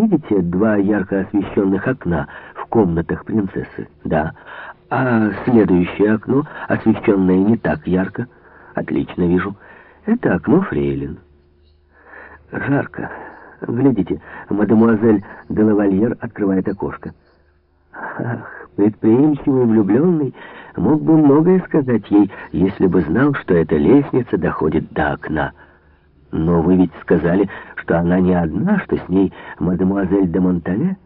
видите два ярко освещенных окна в комнатах принцессы? Да. А следующее окно, освещенное не так ярко? Отлично вижу. Это окно Фрейлин. Жарко. Глядите, мадемуазель де лавальер открывает окошко. Ах, предприимчивый влюбленный мог бы многое сказать ей, если бы знал, что эта лестница доходит до окна. Но вы ведь сказали, что она не одна, что с ней мадемуазель де Монтале?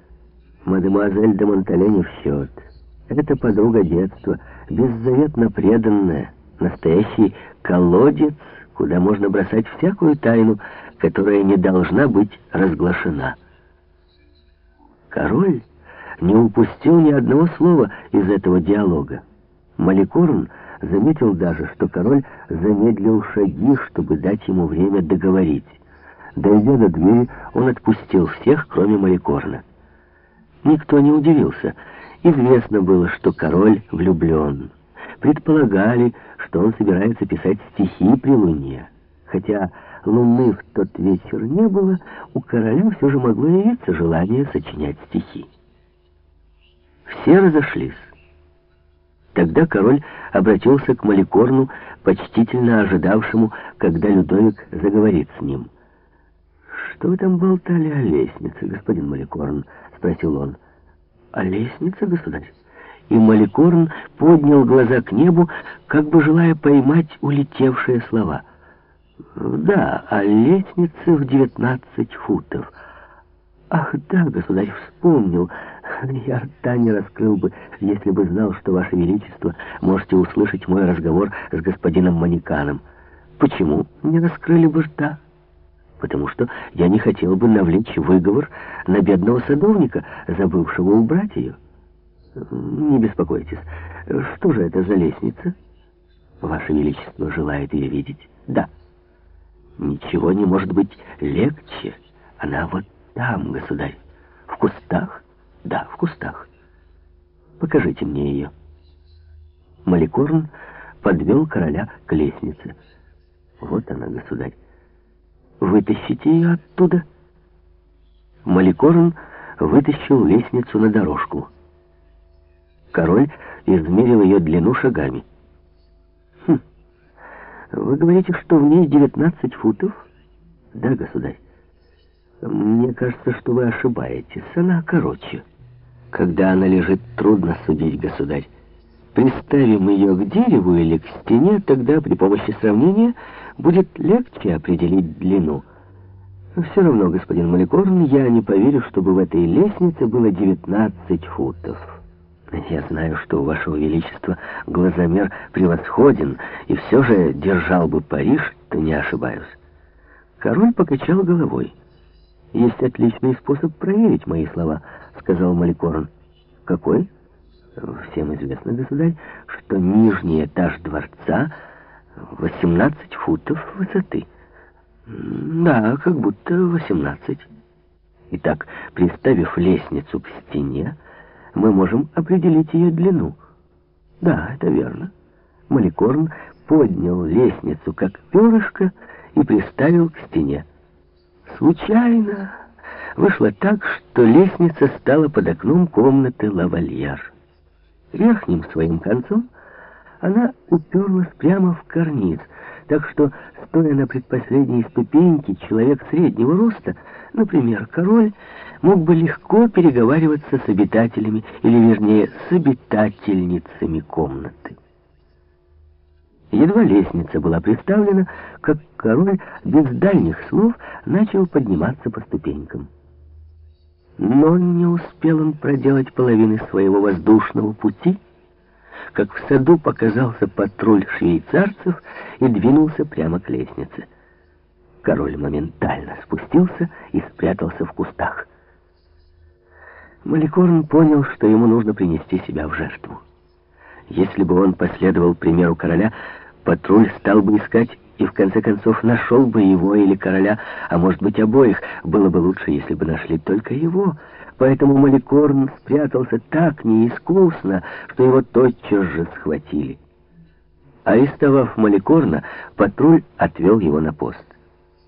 Мадемуазель де Монтале не в счет. Это подруга детства, беззаветно преданная, настоящий колодец, куда можно бросать всякую тайну, которая не должна быть разглашена. Король не упустил ни одного слова из этого диалога. Маликорн заметил даже, что король замедлил шаги, чтобы дать ему время договорить. Дойдя до двери, он отпустил всех, кроме Маликорна. Никто не удивился. Известно было, что король влюблен. Предполагали, что он собирается писать стихи при луне. Хотя луны в тот вечер не было, у короля все же могло явиться желание сочинять стихи. Все разошлись. Тогда король обратился к Маликорну, почтительно ожидавшему, когда Людовик заговорит с ним. «Что вы там болтали о лестнице, господин Маликорн?» — спросил он. «О лестнице, государь?» И Маликорн поднял глаза к небу, как бы желая поймать улетевшие слова. «Да, о лестнице в девятнадцать футов». «Ах, да, государь, вспомнил. Я рта не раскрыл бы, если бы знал, что, Ваше Величество, можете услышать мой разговор с господином Манеканом. Почему не раскрыли бы рта?» «Потому что я не хотел бы навлечь выговор на бедного садовника, забывшего убрать ее». «Не беспокойтесь. Что же это за лестница?» «Ваше Величество желает ее видеть?» «Да». «Ничего не может быть легче. Она вот там, государь. В кустах? Да, в кустах. Покажите мне ее. Маликорн подвел короля к лестнице. Вот она, государь. Вытащите ее оттуда. Маликорн вытащил лестницу на дорожку. Король измерил ее длину шагами. Хм. Вы говорите, что в ней 19 футов? Да, государь. Мне кажется, что вы ошибаетесь. Она короче. Когда она лежит, трудно судить, государь. Приставим ее к дереву или к стене, тогда при помощи сравнения будет легче определить длину. Все равно, господин Маликорн, я не поверю, чтобы в этой лестнице было 19 футов. Я знаю, что у вашего величества глазомер превосходен, и все же держал бы Париж, то не ошибаюсь. Король покачал головой. «Есть отличный способ проверить мои слова», — сказал Маликорн. «Какой?» «Всем известно, государь, что нижний этаж дворца 18 футов высоты». «Да, как будто 18». Итак, приставив лестницу к стене, мы можем определить ее длину. Да, это верно. Маликорн поднял лестницу, как перышко, и приставил к стене. Случайно вышло так, что лестница стала под окном комнаты лавальяр. Верхним своим концом она уперлась прямо в карниз, так что, стоя на предпоследней ступеньке, человек среднего роста, например, король, мог бы легко переговариваться с обитателями, или, вернее, с обитательницами комнаты. Едва лестница была представлена, как король без дальних слов начал подниматься по ступенькам. Но не успел он проделать половины своего воздушного пути, как в саду показался патруль швейцарцев и двинулся прямо к лестнице. Король моментально спустился и спрятался в кустах. Маликорн понял, что ему нужно принести себя в жертву. Если бы он последовал примеру короля, Патруль стал бы искать и в конце концов нашел бы его или короля, а может быть обоих. Было бы лучше, если бы нашли только его. Поэтому Маликорн спрятался так неискусно, что его тотчас же схватили. Арестовав Маликорна, патруль отвел его на пост.